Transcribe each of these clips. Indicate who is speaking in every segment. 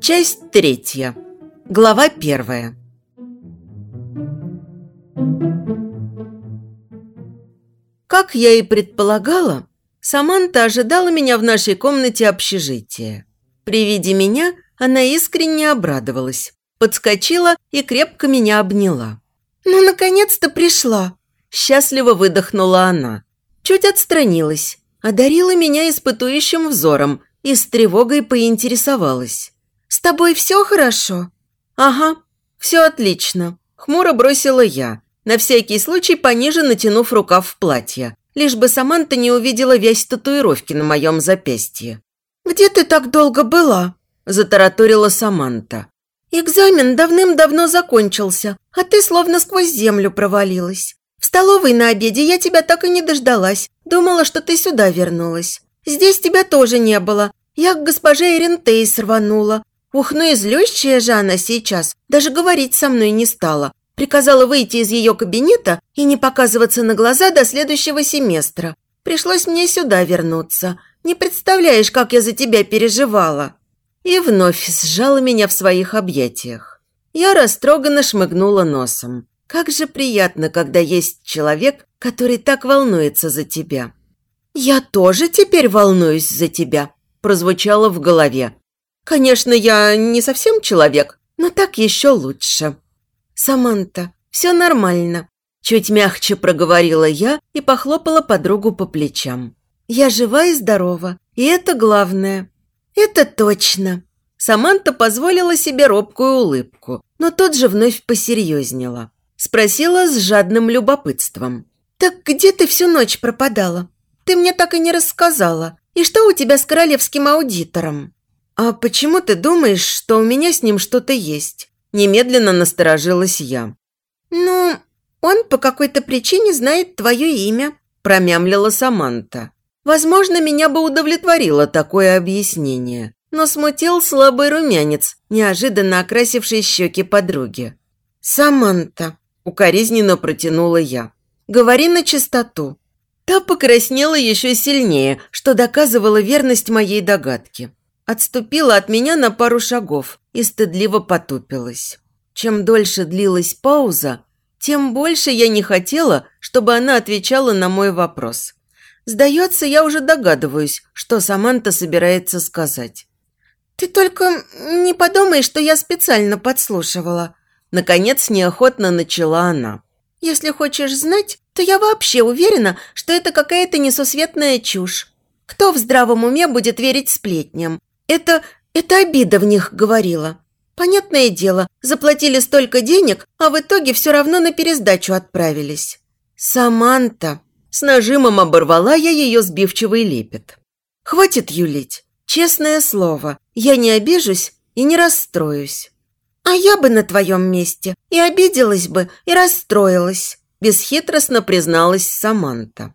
Speaker 1: Часть третья. Глава первая. Как я и предполагала, Саманта ожидала меня в нашей комнате общежития. При виде меня она искренне обрадовалась, подскочила и крепко меня обняла. «Ну, наконец-то пришла!» Счастливо выдохнула она. Чуть отстранилась, одарила меня испытующим взором и с тревогой поинтересовалась. «С тобой все хорошо?» «Ага, все отлично», – хмуро бросила я, на всякий случай пониже натянув рукав в платье, лишь бы Саманта не увидела вязь татуировки на моем запястье. «Где ты так долго была?» – затараторила Саманта. «Экзамен давным-давно закончился, а ты словно сквозь землю провалилась. В столовой на обеде я тебя так и не дождалась, думала, что ты сюда вернулась. Здесь тебя тоже не было, я к госпоже Эрентейс рванула, Ух, ну и злющая же она сейчас, даже говорить со мной не стала. Приказала выйти из ее кабинета и не показываться на глаза до следующего семестра. Пришлось мне сюда вернуться. Не представляешь, как я за тебя переживала». И вновь сжала меня в своих объятиях. Я растроганно шмыгнула носом. Как же приятно, когда есть человек, который так волнуется за тебя. «Я тоже теперь волнуюсь за тебя», прозвучало в голове. Конечно, я не совсем человек, но так еще лучше. Саманта, все нормально. Чуть мягче проговорила я и похлопала подругу по плечам. Я жива и здорова, и это главное. Это точно. Саманта позволила себе робкую улыбку, но тут же вновь посерьезнела. Спросила с жадным любопытством. «Так где ты всю ночь пропадала? Ты мне так и не рассказала. И что у тебя с королевским аудитором?» «А почему ты думаешь, что у меня с ним что-то есть?» Немедленно насторожилась я. «Ну, он по какой-то причине знает твое имя», промямлила Саманта. Возможно, меня бы удовлетворило такое объяснение, но смутил слабый румянец, неожиданно окрасивший щеки подруги. «Саманта», – укоризненно протянула я, – «говори на чистоту». Та покраснела еще сильнее, что доказывало верность моей догадки отступила от меня на пару шагов и стыдливо потупилась. Чем дольше длилась пауза, тем больше я не хотела, чтобы она отвечала на мой вопрос. Сдается, я уже догадываюсь, что Саманта собирается сказать. «Ты только не подумай, что я специально подслушивала». Наконец, неохотно начала она. «Если хочешь знать, то я вообще уверена, что это какая-то несусветная чушь. Кто в здравом уме будет верить сплетням? Это... это обида в них говорила. Понятное дело, заплатили столько денег, а в итоге все равно на пересдачу отправились. Саманта. С нажимом оборвала я ее сбивчивый лепет. Хватит юлить. Честное слово, я не обижусь и не расстроюсь. А я бы на твоем месте и обиделась бы, и расстроилась, бесхитростно призналась Саманта.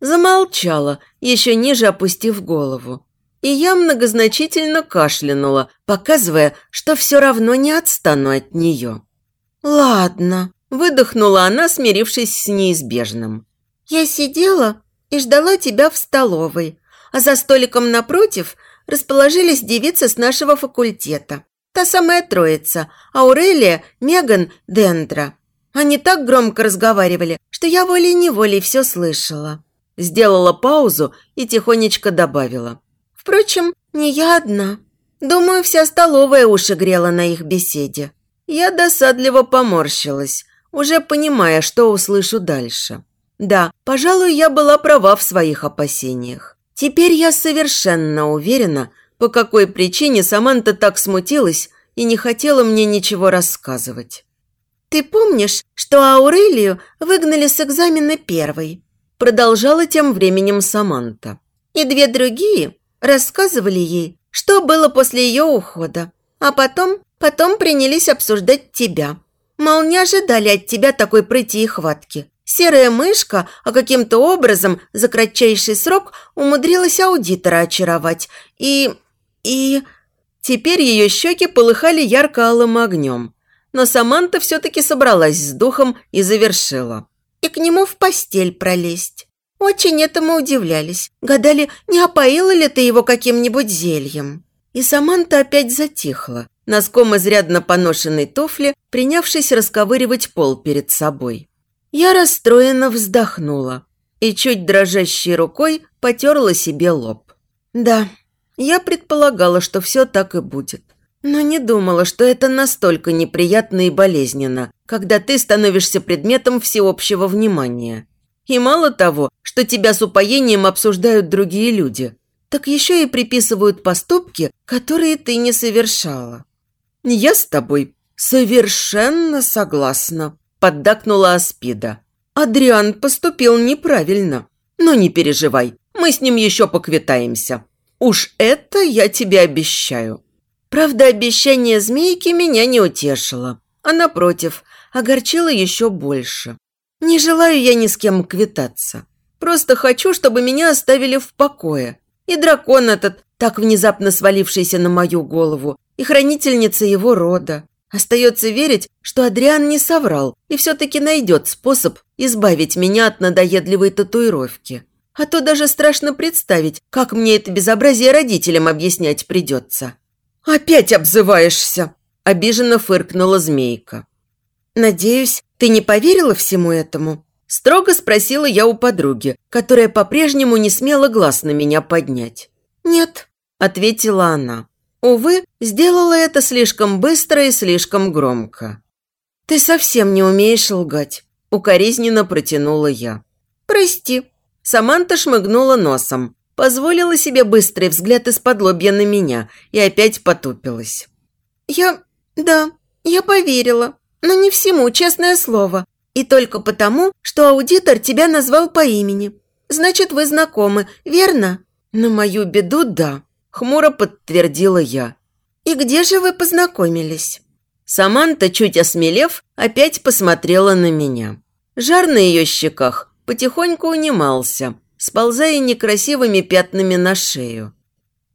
Speaker 1: Замолчала, еще ниже опустив голову и я многозначительно кашлянула, показывая, что все равно не отстану от нее. «Ладно», – выдохнула она, смирившись с неизбежным. «Я сидела и ждала тебя в столовой, а за столиком напротив расположились девицы с нашего факультета. Та самая троица – Аурелия, Меган, Дендра. Они так громко разговаривали, что я волей-неволей все слышала». Сделала паузу и тихонечко добавила – Впрочем, не я одна. Думаю, вся столовая уши грела на их беседе. Я досадливо поморщилась, уже понимая, что услышу дальше. Да, пожалуй, я была права в своих опасениях. Теперь я совершенно уверена, по какой причине Саманта так смутилась и не хотела мне ничего рассказывать. «Ты помнишь, что Аурелию выгнали с экзамена первой?» Продолжала тем временем Саманта. «И две другие Рассказывали ей, что было после ее ухода. А потом, потом принялись обсуждать тебя. Мол, не ожидали от тебя такой прыти и хватки. Серая мышка, а каким-то образом за кратчайший срок умудрилась аудитора очаровать. И... и... Теперь ее щеки полыхали ярко-алым огнем. Но Саманта все-таки собралась с духом и завершила. И к нему в постель пролезть. Очень этому удивлялись. Гадали, не опоила ли ты его каким-нибудь зельем. И Саманта опять затихла, носком изрядно поношенной туфли, принявшись расковыривать пол перед собой. Я расстроенно вздохнула и чуть дрожащей рукой потерла себе лоб. Да, я предполагала, что все так и будет. Но не думала, что это настолько неприятно и болезненно, когда ты становишься предметом всеобщего внимания. И мало того, что тебя с упоением обсуждают другие люди, так еще и приписывают поступки, которые ты не совершала. «Я с тобой совершенно согласна», – поддакнула Аспида. «Адриан поступил неправильно. Но не переживай, мы с ним еще поквитаемся. Уж это я тебе обещаю». Правда, обещание змейки меня не утешило, а напротив, огорчило еще больше. Не желаю я ни с кем квитаться. Просто хочу, чтобы меня оставили в покое. И дракон этот, так внезапно свалившийся на мою голову, и хранительница его рода. Остается верить, что Адриан не соврал и все-таки найдет способ избавить меня от надоедливой татуировки. А то даже страшно представить, как мне это безобразие родителям объяснять придется. «Опять обзываешься!» – обиженно фыркнула змейка. «Надеюсь, ты не поверила всему этому?» – строго спросила я у подруги, которая по-прежнему не смела глаз на меня поднять. «Нет», – ответила она. Увы, сделала это слишком быстро и слишком громко. «Ты совсем не умеешь лгать», – укоризненно протянула я. «Прости». Саманта шмыгнула носом, позволила себе быстрый взгляд из-под лобья на меня и опять потупилась. «Я... да, я поверила, но не всему, честное слово. И только потому, что аудитор тебя назвал по имени. Значит, вы знакомы, верно?» «На мою беду, да», – хмуро подтвердила я. «И где же вы познакомились?» Саманта, чуть осмелев, опять посмотрела на меня. Жар на ее щеках потихоньку унимался – сползая некрасивыми пятнами на шею.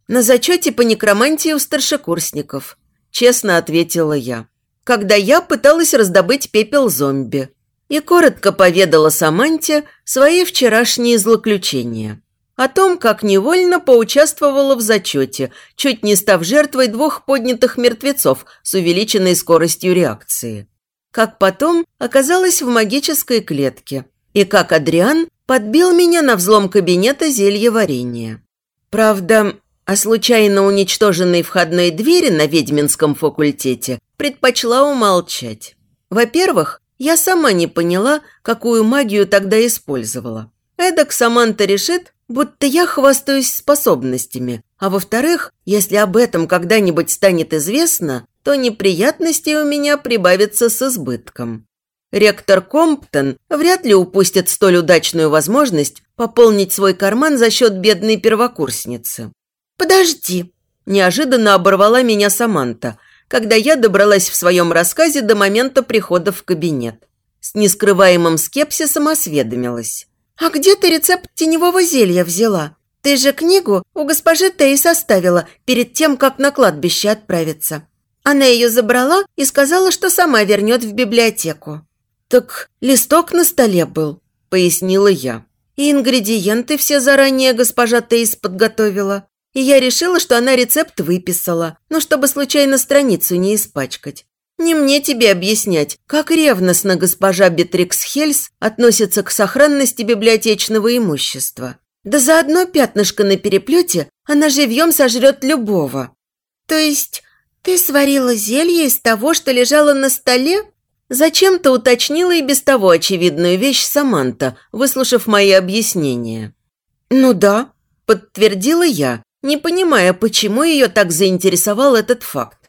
Speaker 1: «На зачете по некромантии у старшекурсников», – честно ответила я, когда я пыталась раздобыть пепел зомби. И коротко поведала Саманте свои вчерашние злоключения. О том, как невольно поучаствовала в зачете, чуть не став жертвой двух поднятых мертвецов с увеличенной скоростью реакции. Как потом оказалась в магической клетке. И как Адриан подбил меня на взлом кабинета зелье варенья. Правда, о случайно уничтоженной входной двери на ведьминском факультете предпочла умолчать. Во-первых, я сама не поняла, какую магию тогда использовала. Эдак Саманта решит, будто я хвастаюсь способностями. А во-вторых, если об этом когда-нибудь станет известно, то неприятностей у меня прибавится с избытком. Ректор Комптон вряд ли упустит столь удачную возможность пополнить свой карман за счет бедной первокурсницы. «Подожди!» – неожиданно оборвала меня Саманта, когда я добралась в своем рассказе до момента прихода в кабинет. С нескрываемым скепсисом осведомилась. «А где ты рецепт теневого зелья взяла? Ты же книгу у госпожи Тей составила перед тем, как на кладбище отправиться. Она ее забрала и сказала, что сама вернет в библиотеку». «Так листок на столе был», – пояснила я. «И ингредиенты все заранее госпожа Тейс подготовила. И я решила, что она рецепт выписала, но чтобы случайно страницу не испачкать. Не мне тебе объяснять, как ревностно госпожа Бетрикс Хельс относится к сохранности библиотечного имущества. Да за одно пятнышко на переплете она живьем сожрет любого. То есть ты сварила зелье из того, что лежало на столе? Зачем-то уточнила и без того очевидную вещь Саманта, выслушав мои объяснения. «Ну да», – подтвердила я, не понимая, почему ее так заинтересовал этот факт.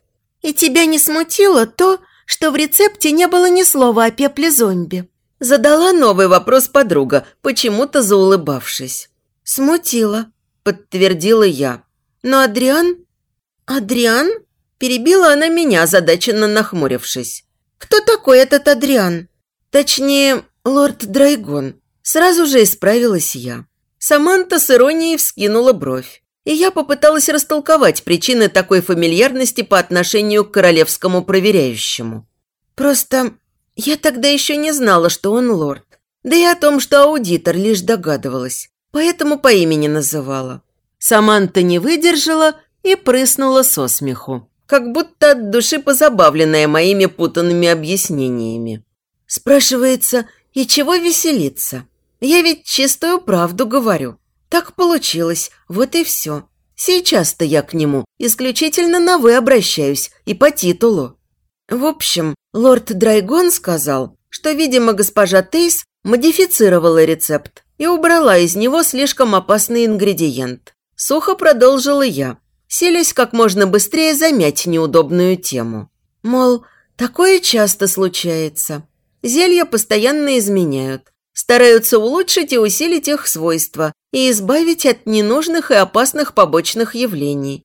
Speaker 1: «И тебя не смутило то, что в рецепте не было ни слова о пепле зомби?» Задала новый вопрос подруга, почему-то заулыбавшись. «Смутило», – подтвердила я. «Но Адриан...» «Адриан?» – перебила она меня, озадаченно нахмурившись. Кто такой этот Адриан? Точнее, лорд Драйгон. Сразу же исправилась я. Саманта с иронией вскинула бровь. И я попыталась растолковать причины такой фамильярности по отношению к королевскому проверяющему. Просто я тогда еще не знала, что он лорд. Да и о том, что аудитор лишь догадывалась, поэтому по имени называла. Саманта не выдержала и прыснула со смеху, как будто от души позабавленная моими путанными объяснениями. Спрашивается, и чего веселиться? Я ведь чистую правду говорю. Так получилось, вот и все. Сейчас-то я к нему исключительно на «вы» обращаюсь и по титулу. В общем, лорд Драйгон сказал, что, видимо, госпожа Тейс модифицировала рецепт и убрала из него слишком опасный ингредиент. Сухо продолжила я, селись как можно быстрее замять неудобную тему. Мол, такое часто случается. Зелья постоянно изменяют, стараются улучшить и усилить их свойства и избавить от ненужных и опасных побочных явлений.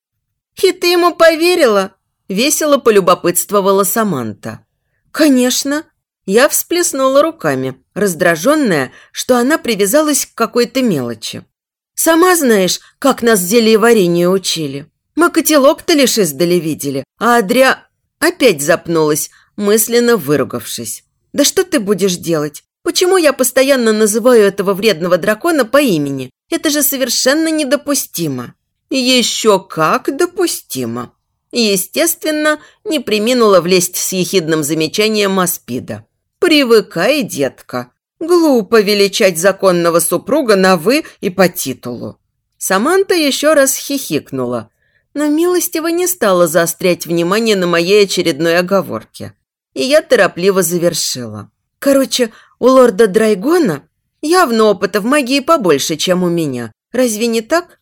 Speaker 1: «И ты ему поверила?» – весело полюбопытствовала Саманта. «Конечно». Я всплеснула руками, раздраженная, что она привязалась к какой-то мелочи. «Сама знаешь, как нас зелье варенье учили. Мы котелок-то лишь издали видели, а Адря...» Опять запнулась, мысленно выругавшись. «Да что ты будешь делать? Почему я постоянно называю этого вредного дракона по имени? Это же совершенно недопустимо». «Еще как допустимо!» Естественно, не приминула влезть с ехидным замечанием Аспида. «Привыкай, детка. Глупо величать законного супруга на «вы» и по титулу». Саманта еще раз хихикнула, но милостиво не стала заострять внимание на моей очередной оговорке. И я торопливо завершила. Короче, у лорда Драйгона явно опыта в магии побольше, чем у меня. Разве не так?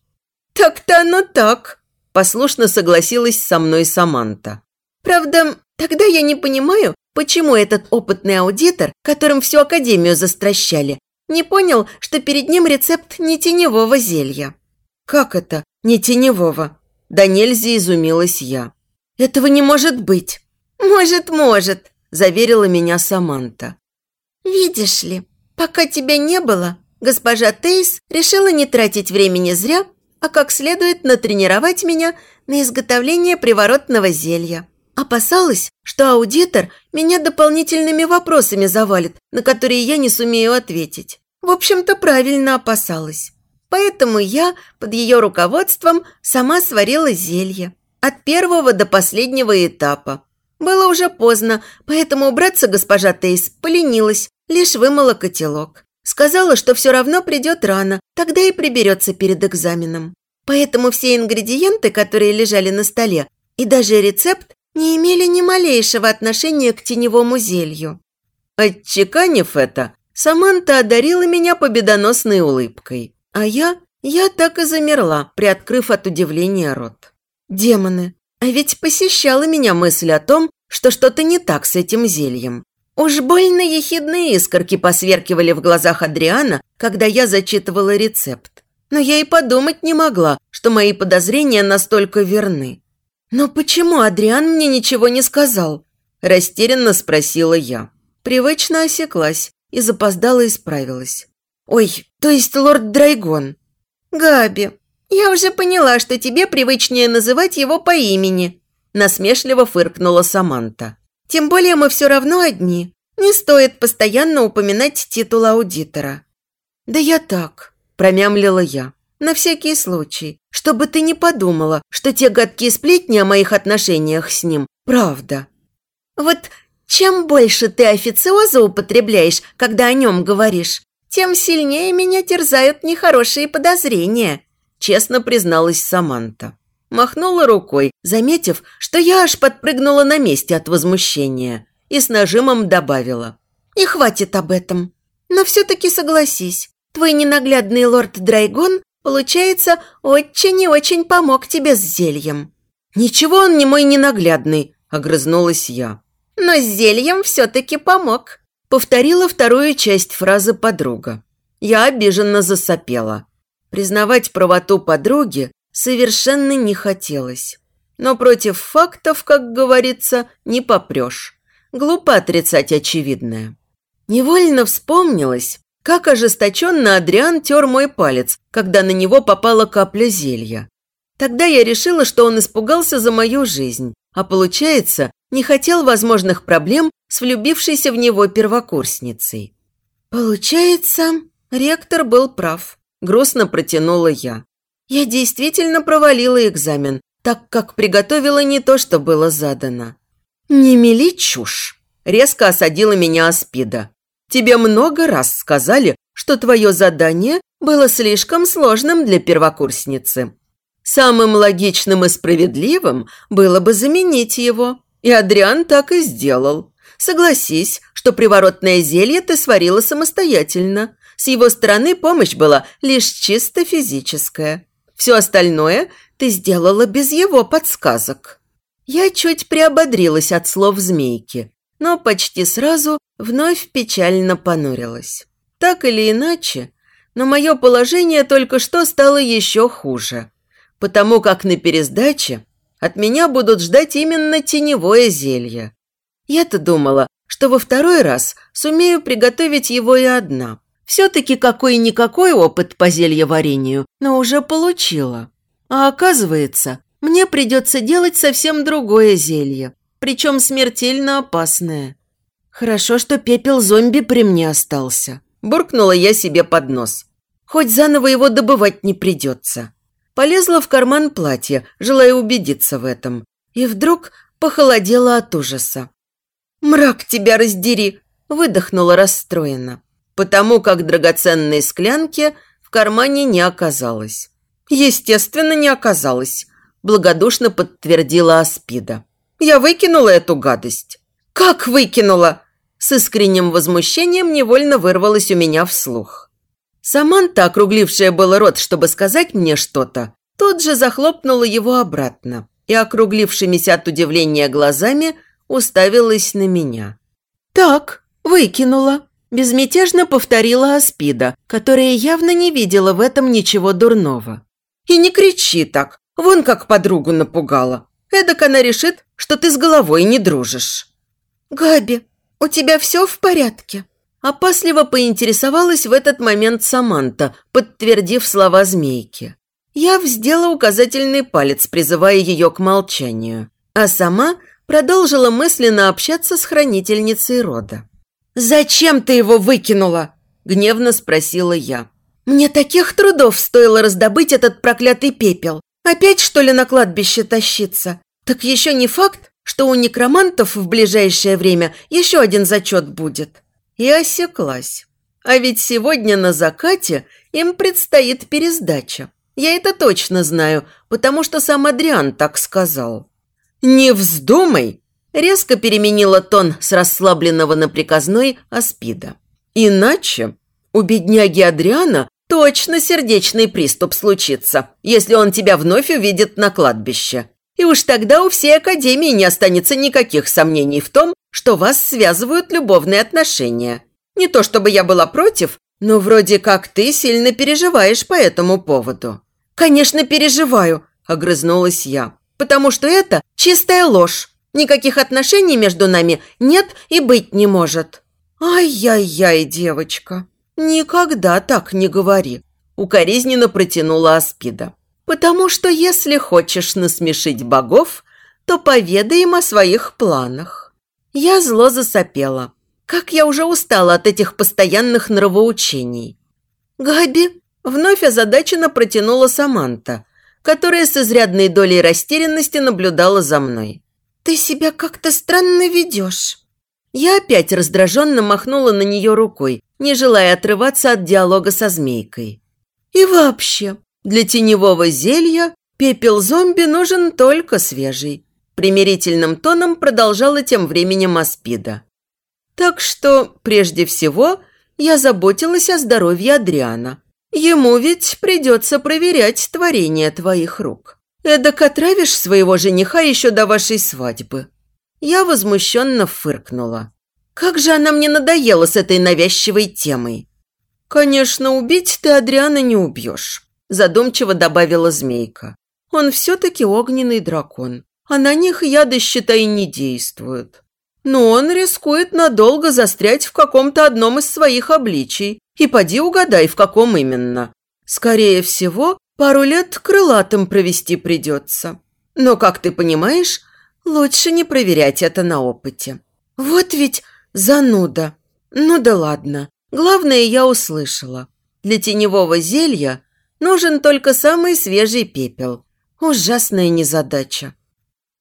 Speaker 1: Так-то оно так, послушно согласилась со мной Саманта. Правда, тогда я не понимаю, почему этот опытный аудитор, которым всю академию застращали, не понял, что перед ним рецепт не теневого зелья. Как это не теневого? Да нельзя изумилась я. Этого не может быть. Может, может, заверила меня Саманта. Видишь ли, пока тебя не было, госпожа Тейс решила не тратить времени зря а как следует натренировать меня на изготовление приворотного зелья. Опасалась, что аудитор меня дополнительными вопросами завалит, на которые я не сумею ответить. В общем-то, правильно опасалась. Поэтому я под ее руководством сама сварила зелье. От первого до последнего этапа. Было уже поздно, поэтому убраться госпожа Тейс поленилась, лишь вымыла котелок. Сказала, что все равно придет рано, тогда и приберется перед экзаменом. Поэтому все ингредиенты, которые лежали на столе, и даже рецепт, не имели ни малейшего отношения к теневому зелью. Отчеканив это, Саманта одарила меня победоносной улыбкой. А я, я так и замерла, приоткрыв от удивления рот. Демоны, а ведь посещала меня мысль о том, что что-то не так с этим зельем. Уж больно ехидные искорки посверкивали в глазах Адриана, когда я зачитывала рецепт. Но я и подумать не могла, что мои подозрения настолько верны. «Но почему Адриан мне ничего не сказал?» – растерянно спросила я. Привычно осеклась и запоздала исправилась. «Ой, то есть лорд Драйгон?» «Габи, я уже поняла, что тебе привычнее называть его по имени», – насмешливо фыркнула Саманта. Тем более мы все равно одни. Не стоит постоянно упоминать титул аудитора». «Да я так», – промямлила я. «На всякий случай, чтобы ты не подумала, что те гадкие сплетни о моих отношениях с ним – правда». «Вот чем больше ты официоза употребляешь, когда о нем говоришь, тем сильнее меня терзают нехорошие подозрения», – честно призналась Саманта. Махнула рукой, заметив, что я аж подпрыгнула на месте от возмущения и с нажимом добавила. «И хватит об этом. Но все-таки согласись, твой ненаглядный лорд Драйгон, получается, очень и очень помог тебе с зельем». «Ничего он не мой ненаглядный», – огрызнулась я. «Но с зельем все-таки помог», – повторила вторую часть фразы подруга. Я обиженно засопела. Признавать правоту подруги совершенно не хотелось. Но против фактов, как говорится, не попрешь. Глупо отрицать очевидное. Невольно вспомнилось, как ожесточенно Адриан тер мой палец, когда на него попала капля зелья. Тогда я решила, что он испугался за мою жизнь, а получается, не хотел возможных проблем с влюбившейся в него первокурсницей. Получается, ректор был прав. Грустно протянула я. Я действительно провалила экзамен, так как приготовила не то, что было задано. «Не мели чушь!» – резко осадила меня Аспида. «Тебе много раз сказали, что твое задание было слишком сложным для первокурсницы. Самым логичным и справедливым было бы заменить его. И Адриан так и сделал. Согласись, что приворотное зелье ты сварила самостоятельно. С его стороны помощь была лишь чисто физическая. Все остальное ты сделала без его подсказок. Я чуть приободрилась от слов змейки, но почти сразу вновь печально понурилась. Так или иначе, но мое положение только что стало еще хуже, потому как на пересдаче от меня будут ждать именно теневое зелье. Я-то думала, что во второй раз сумею приготовить его и одна. Все-таки какой-никакой опыт по зельеварению, но уже получила. А оказывается, мне придется делать совсем другое зелье, причем смертельно опасное. Хорошо, что пепел зомби при мне остался. Буркнула я себе под нос. Хоть заново его добывать не придется. Полезла в карман платья, желая убедиться в этом. И вдруг похолодела от ужаса. «Мрак тебя раздери!» – выдохнула расстроенно потому как драгоценной склянки в кармане не оказалось. Естественно, не оказалось, благодушно подтвердила Аспида. Я выкинула эту гадость. Как выкинула? С искренним возмущением невольно вырвалось у меня вслух. Саманта, округлившая было рот, чтобы сказать мне что-то, тут же захлопнула его обратно и, округлившимися от удивления глазами, уставилась на меня. «Так, выкинула», Безмятежно повторила Аспида, которая явно не видела в этом ничего дурного. «И не кричи так, вон как подругу напугала. Эдак она решит, что ты с головой не дружишь». «Габи, у тебя все в порядке?» Опасливо поинтересовалась в этот момент Саманта, подтвердив слова змейки. Я вздела указательный палец, призывая ее к молчанию, а сама продолжила мысленно общаться с хранительницей рода. «Зачем ты его выкинула?» – гневно спросила я. «Мне таких трудов стоило раздобыть этот проклятый пепел. Опять, что ли, на кладбище тащиться? Так еще не факт, что у некромантов в ближайшее время еще один зачет будет». И осеклась. А ведь сегодня на закате им предстоит пересдача. Я это точно знаю, потому что сам Адриан так сказал. «Не вздумай!» Резко переменила тон с расслабленного на приказной аспида. «Иначе у бедняги Адриана точно сердечный приступ случится, если он тебя вновь увидит на кладбище. И уж тогда у всей Академии не останется никаких сомнений в том, что вас связывают любовные отношения. Не то чтобы я была против, но вроде как ты сильно переживаешь по этому поводу». «Конечно, переживаю», – огрызнулась я, «потому что это чистая ложь. Никаких отношений между нами нет и быть не может». «Ай-яй-яй, девочка, никогда так не говори», – укоризненно протянула Аспида. «Потому что если хочешь насмешить богов, то поведай им о своих планах». Я зло засопела. Как я уже устала от этих постоянных нравоучений. «Габи», – вновь озадаченно протянула Саманта, которая с изрядной долей растерянности наблюдала за мной. «Ты себя как-то странно ведешь». Я опять раздраженно махнула на нее рукой, не желая отрываться от диалога со змейкой. «И вообще, для теневого зелья пепел зомби нужен только свежий», примирительным тоном продолжала тем временем Аспида. «Так что, прежде всего, я заботилась о здоровье Адриана. Ему ведь придется проверять творение твоих рук». Эдак отравишь своего жениха еще до вашей свадьбы». Я возмущенно фыркнула. «Как же она мне надоела с этой навязчивой темой!» «Конечно, убить ты Адриана не убьешь», – задумчиво добавила змейка. «Он все-таки огненный дракон, а на них яды, считай, не действуют. Но он рискует надолго застрять в каком-то одном из своих обличий. И поди угадай, в каком именно. Скорее всего, Пару лет крылатым провести придется. Но, как ты понимаешь, лучше не проверять это на опыте. Вот ведь зануда. Ну да ладно. Главное, я услышала. Для теневого зелья нужен только самый свежий пепел. Ужасная незадача.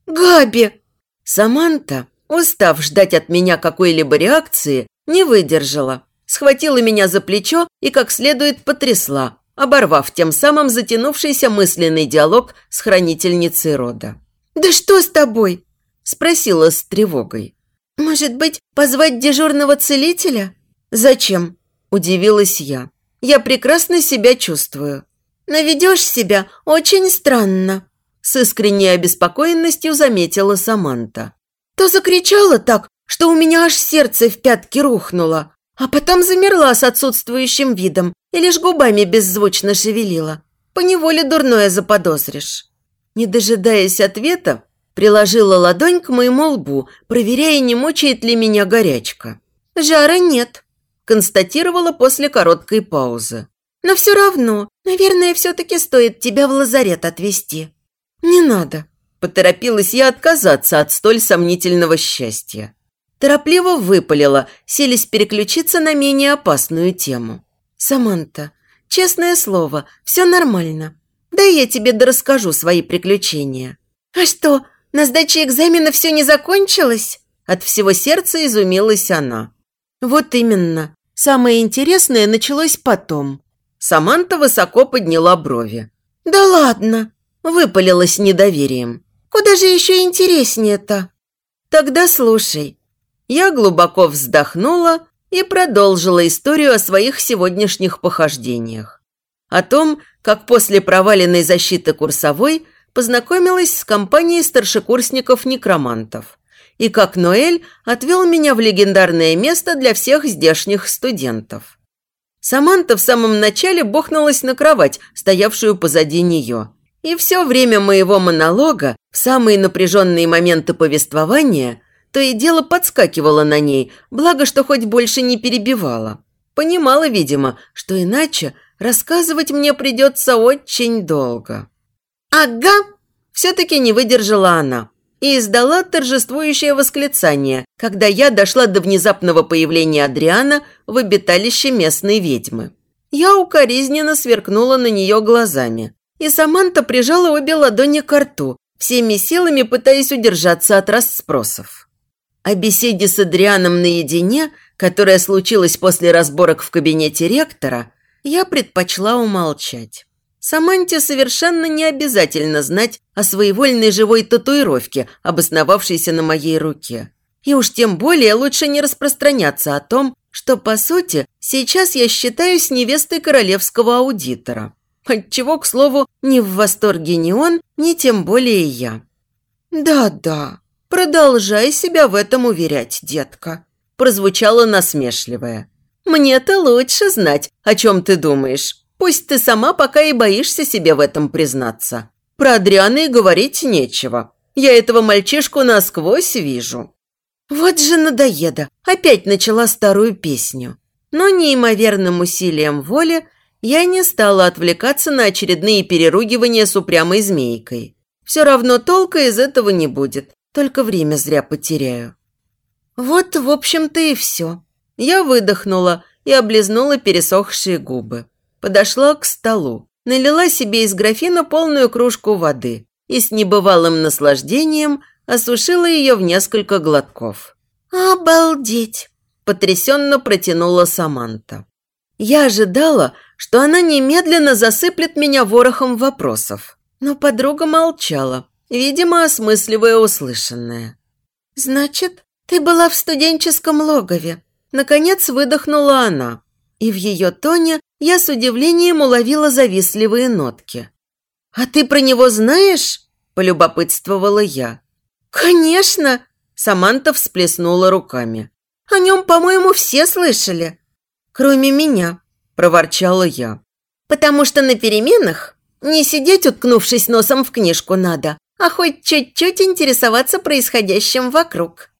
Speaker 1: «Габи!» Саманта, устав ждать от меня какой-либо реакции, не выдержала. Схватила меня за плечо и как следует потрясла, оборвав тем самым затянувшийся мысленный диалог с хранительницей рода. «Да что с тобой?» – спросила с тревогой. «Может быть, позвать дежурного целителя?» «Зачем?» – удивилась я. «Я прекрасно себя чувствую». «Но ведешь себя очень странно», – с искренней обеспокоенностью заметила Саманта. «То закричала так, что у меня аж сердце в пятки рухнуло, а потом замерла с отсутствующим видом и лишь губами беззвучно шевелила. Поневоле дурное заподозришь». Не дожидаясь ответа, приложила ладонь к моему лбу, проверяя, не мучает ли меня горячка. «Жара нет», – констатировала после короткой паузы. «Но все равно, наверное, все-таки стоит тебя в лазарет отвезти». «Не надо», – поторопилась я отказаться от столь сомнительного счастья. Торопливо выпалила, селись переключиться на менее опасную тему. «Саманта, честное слово, все нормально. Да я тебе дорасскажу свои приключения». «А что, на сдаче экзамена все не закончилось?» От всего сердца изумилась она. «Вот именно. Самое интересное началось потом». Саманта высоко подняла брови. «Да ладно!» – выпалилась недоверием. «Куда же еще интереснее-то?» «Тогда слушай». Я глубоко вздохнула и продолжила историю о своих сегодняшних похождениях. О том, как после проваленной защиты курсовой познакомилась с компанией старшекурсников-некромантов и как Ноэль отвел меня в легендарное место для всех здешних студентов. Саманта в самом начале бухнулась на кровать, стоявшую позади нее. И все время моего монолога, в самые напряженные моменты повествования, то и дело подскакивала на ней, благо что хоть больше не перебивала. Понимала, видимо, что иначе рассказывать мне придется очень долго. «Ага!» – все-таки не выдержала она и издала торжествующее восклицание, когда я дошла до внезапного появления Адриана в обиталище местной ведьмы. Я укоризненно сверкнула на нее глазами, и Саманта прижала обе ладони к рту, всеми силами пытаясь удержаться от расспросов. О беседе с Адрианом наедине, которая случилась после разборок в кабинете ректора, я предпочла умолчать. Саманте совершенно не обязательно знать о своевольной живой татуировке, обосновавшейся на моей руке. И уж тем более лучше не распространяться о том, что, по сути, сейчас я считаюсь невестой королевского аудитора. Отчего, к слову, ни в восторге ни он, ни тем более я. «Да-да, продолжай себя в этом уверять, детка», прозвучало насмешливое. Мне-то лучше знать, о чем ты думаешь. Пусть ты сама пока и боишься себе в этом признаться. Про Адриана и говорить нечего. Я этого мальчишку насквозь вижу». Вот же надоеда. Опять начала старую песню. Но неимоверным усилием воли я не стала отвлекаться на очередные переругивания с упрямой змейкой. Все равно толка из этого не будет, только время зря потеряю. Вот, в общем-то, и все. Я выдохнула и облизнула пересохшие губы. Подошла к столу, налила себе из графина полную кружку воды и с небывалым наслаждением осушила ее в несколько глотков. «Обалдеть!» – потрясенно протянула Саманта. Я ожидала, что она немедленно засыплет меня ворохом вопросов, но подруга молчала, видимо, осмысливая услышанное. «Значит, ты была в студенческом логове?» Наконец выдохнула она, и в ее тоне я с удивлением уловила завистливые нотки. «А ты про него знаешь?» – полюбопытствовала я. «Конечно!» – Саманта всплеснула руками. «О нем, по-моему, все слышали». «Кроме меня», – проворчала я. «Потому что на переменах не сидеть, уткнувшись носом в книжку, надо, а хоть чуть-чуть интересоваться происходящим вокруг».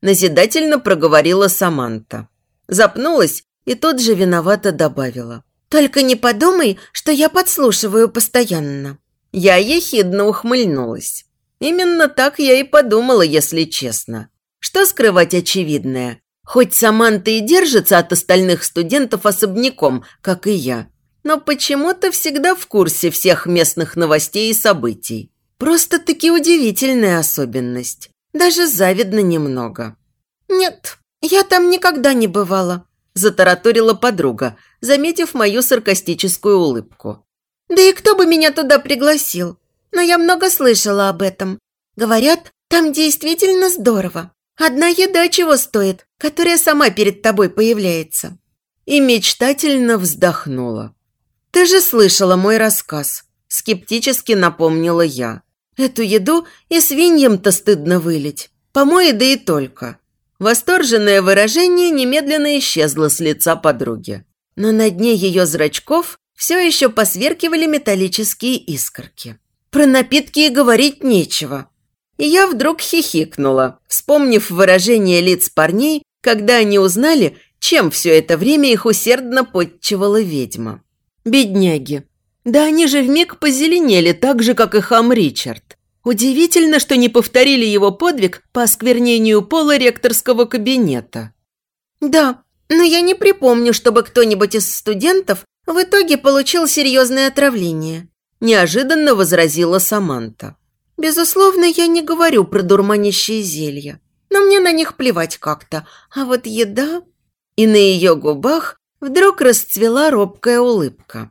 Speaker 1: Назидательно проговорила Саманта. Запнулась и тут же виновато добавила. «Только не подумай, что я подслушиваю постоянно». Я ехидно ухмыльнулась. Именно так я и подумала, если честно. Что скрывать очевидное? Хоть Саманта и держится от остальных студентов особняком, как и я, но почему-то всегда в курсе всех местных новостей и событий. Просто-таки удивительная особенность. Даже завидно немного.
Speaker 2: «Нет, я там никогда не бывала», – затараторила подруга, заметив мою саркастическую улыбку. «Да и кто бы меня туда пригласил? Но я много слышала об этом. Говорят, там действительно здорово. Одна еда чего стоит, которая сама перед тобой появляется».
Speaker 1: И мечтательно вздохнула. «Ты же слышала мой рассказ», – скептически напомнила я. «Эту еду и свиньям-то стыдно вылить. Помои, да и только». Восторженное выражение немедленно исчезло с лица подруги. Но на дне ее зрачков все еще посверкивали металлические искорки. Про напитки и говорить нечего. И я вдруг хихикнула, вспомнив выражение лиц парней, когда они узнали, чем все это время их усердно подчевала ведьма. Бедняги. Да они же вмиг позеленели так же, как и хам Ричард. Удивительно, что не повторили его подвиг по осквернению пола ректорского кабинета.
Speaker 2: Да, но я не припомню, чтобы кто-нибудь из студентов в итоге получил серьезное отравление. Неожиданно возразила Саманта. Безусловно, я не говорю про дурманящие зелья, но мне на них плевать как-то. А вот еда...
Speaker 1: И на ее губах вдруг расцвела робкая улыбка.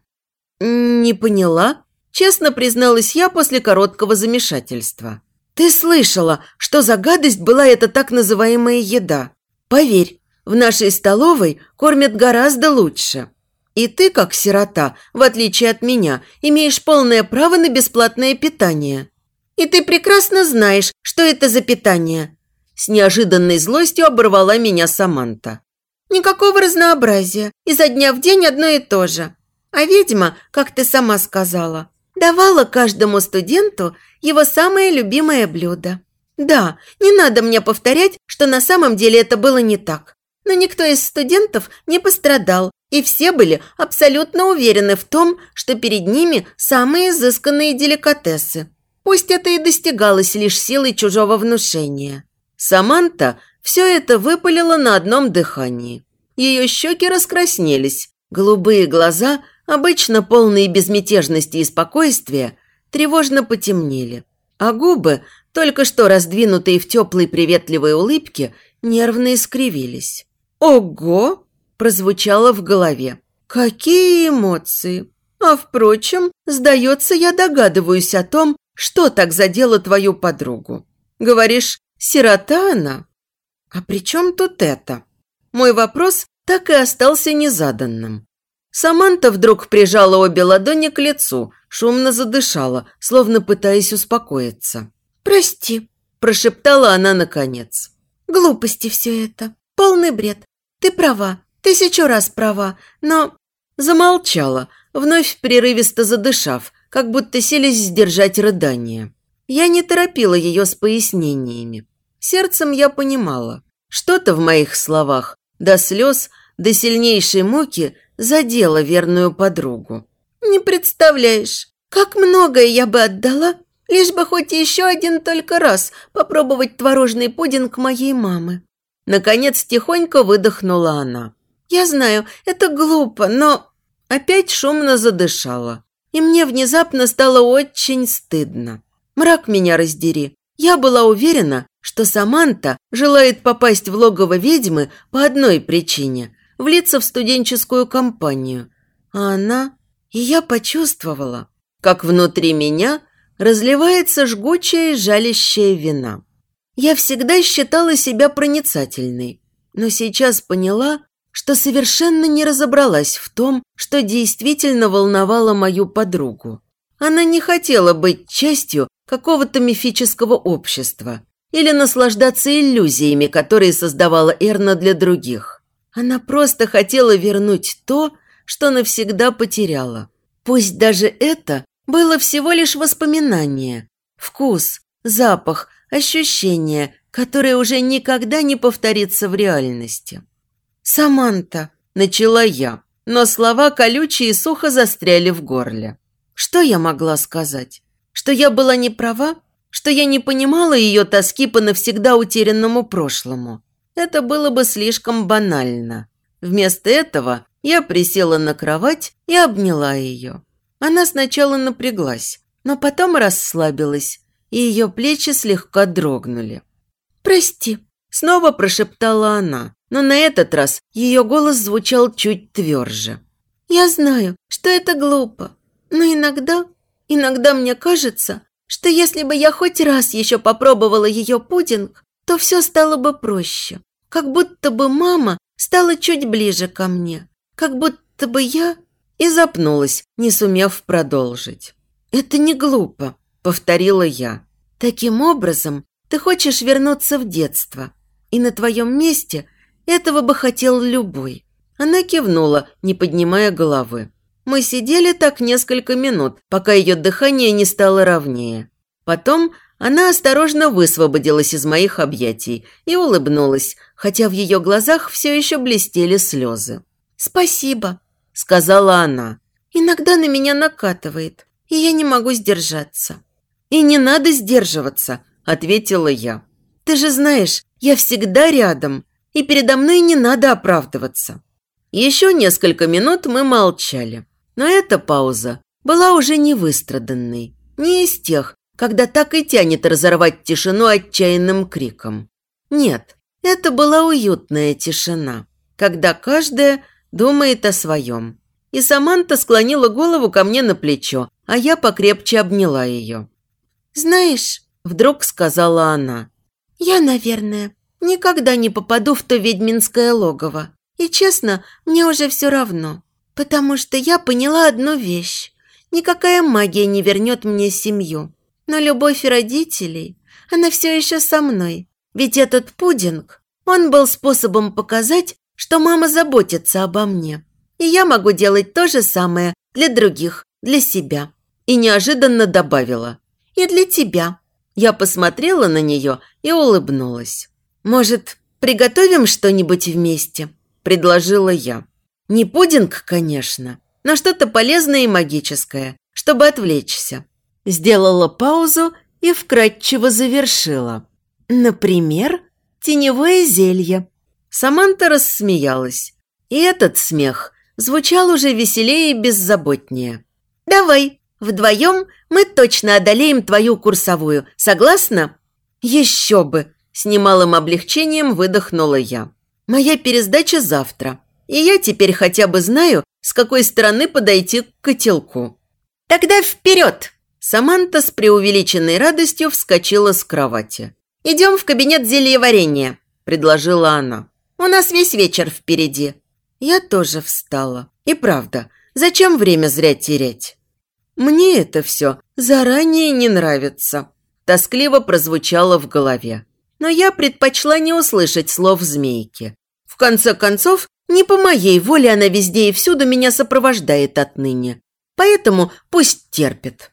Speaker 1: «Не поняла?» – честно призналась я после короткого замешательства. «Ты слышала, что за гадость была эта так называемая еда? Поверь, в нашей столовой кормят гораздо лучше. И ты, как сирота, в отличие от меня, имеешь полное право на бесплатное питание.
Speaker 2: И ты прекрасно знаешь, что это за питание».
Speaker 1: С неожиданной злостью оборвала меня Саманта.
Speaker 2: «Никакого разнообразия. Изо дня в день одно и то же. А ведьма, как ты сама сказала, давала каждому студенту его самое любимое блюдо. Да, не надо мне повторять, что на самом деле это было не так но никто из студентов не пострадал, и все были абсолютно уверены в том, что перед ними самые изысканные деликатесы. Пусть это и достигалось лишь силой чужого внушения. Саманта все это выпалила на одном дыхании. Ее щеки раскраснелись, голубые глаза, обычно полные безмятежности и спокойствия, тревожно потемнели, а губы, только что раздвинутые в теплой приветливой улыбке, нервно искривились. «Ого!» – прозвучало в голове. «Какие эмоции! А впрочем, сдается, я догадываюсь о том, что так задело твою подругу. Говоришь, сирота она? А при чем тут это?» Мой вопрос так и остался незаданным. Саманта вдруг прижала обе ладони к лицу, шумно задышала, словно пытаясь успокоиться. «Прости», –
Speaker 1: прошептала она наконец.
Speaker 2: «Глупости все это. Полный бред. Ты права, тысячу раз права, но...»
Speaker 1: Замолчала, вновь прерывисто задышав, как будто селись сдержать рыдание. Я не торопила ее с пояснениями. Сердцем я понимала, что-то в моих словах до слез, до сильнейшей муки задело верную подругу.
Speaker 2: «Не представляешь, как многое я бы отдала, лишь бы хоть еще один только раз попробовать творожный пудинг моей мамы.
Speaker 1: Наконец тихонько выдохнула она.
Speaker 2: «Я знаю, это глупо, но...»
Speaker 1: Опять шумно задышала. И мне внезапно стало очень стыдно. Мрак меня раздери. Я была уверена, что Саманта желает попасть в логово ведьмы по одной причине – влиться в студенческую компанию. А она... И я почувствовала, как внутри меня разливается жгучая и жалящая вина. Я всегда считала себя проницательной, но сейчас поняла, что совершенно не разобралась в том, что действительно волновало мою подругу. Она не хотела быть частью какого-то мифического общества или наслаждаться иллюзиями, которые создавала Эрна для других. Она просто хотела вернуть то, что навсегда потеряла. Пусть даже это было всего лишь воспоминание, вкус, запах, ощущение, которое уже никогда не повторится в реальности. «Саманта», – начала я, но слова колючие и сухо застряли в горле. Что я могла сказать? Что я была не права? Что я не понимала ее тоски по навсегда утерянному прошлому? Это было бы слишком банально. Вместо этого я присела на кровать и обняла ее. Она сначала напряглась, но потом расслабилась, и ее плечи слегка дрогнули.
Speaker 2: «Прости», –
Speaker 1: снова прошептала она, но на этот раз ее голос звучал чуть тверже.
Speaker 2: «Я знаю, что это глупо, но иногда, иногда мне кажется, что если бы я хоть раз еще попробовала ее пудинг, то все стало бы проще. Как будто бы мама стала чуть ближе ко мне. Как будто бы я...»
Speaker 1: И запнулась, не сумев продолжить. «Это не глупо», – повторила я. «Таким образом, ты хочешь вернуться в детство. И на твоем месте этого бы хотел любой». Она кивнула, не поднимая головы. Мы сидели так несколько минут, пока ее дыхание не стало ровнее. Потом она осторожно высвободилась из моих объятий и улыбнулась, хотя в ее глазах все еще блестели слезы.
Speaker 2: «Спасибо», –
Speaker 1: сказала она.
Speaker 2: «Иногда на меня накатывает, и я не могу сдержаться».
Speaker 1: «И не надо сдерживаться», – ответила я. «Ты же знаешь, я всегда рядом, и передо мной не надо оправдываться». Еще несколько минут мы молчали. Но эта пауза была уже не выстраданной, не из тех, когда так и тянет разорвать тишину отчаянным криком. Нет, это была уютная тишина, когда каждая думает о своем. И Саманта склонила голову ко мне на плечо, а я покрепче обняла ее.
Speaker 2: «Знаешь», – вдруг сказала она, – «я, наверное, никогда не попаду в то ведьминское логово. И честно, мне уже все равно. Потому что я поняла одну вещь. Никакая магия не вернет мне семью. Но любовь родителей, она все еще со мной. Ведь этот пудинг, он был способом показать, что мама заботится обо мне. И я могу делать то же самое для других, для себя.
Speaker 1: И неожиданно добавила.
Speaker 2: И для тебя.
Speaker 1: Я посмотрела на нее и улыбнулась. «Может, приготовим что-нибудь вместе?» – предложила я. Не пудинг, конечно, но что-то полезное и магическое, чтобы отвлечься. Сделала паузу и вкратчиво завершила. Например, теневое зелье. Саманта рассмеялась. И этот смех звучал уже веселее и беззаботнее.
Speaker 2: «Давай, вдвоем мы точно одолеем твою курсовую. Согласна?»
Speaker 1: «Еще бы!» – с немалым облегчением выдохнула я. «Моя пересдача завтра и я теперь хотя бы знаю, с какой стороны подойти к котелку.
Speaker 2: «Тогда вперед!»
Speaker 1: Саманта с преувеличенной радостью вскочила с кровати.
Speaker 2: «Идем в кабинет зельеварения», – предложила она. «У нас весь вечер впереди».
Speaker 1: Я тоже встала. И правда, зачем время зря терять? Мне это все заранее не нравится. Тоскливо прозвучало в голове. Но я предпочла не услышать слов змейки. В конце концов, не по моей воле она везде и всюду меня сопровождает отныне. Поэтому пусть терпит.